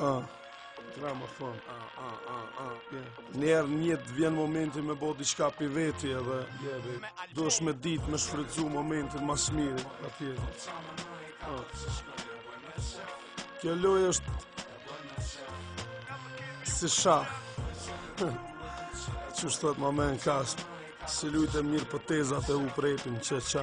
Ah, drama fun. Ah, ah, ah, ah. Yeah. njëher të vjen momenti me bo diçka pi veti edhe yeah, baby. Dush me dit me shfrytzu momentin ma s'miri Pa tjetë ah. Kjo lojë është si shah Që është ma me në kasë Si lujtë e mirë për tezat e u prejpin që qa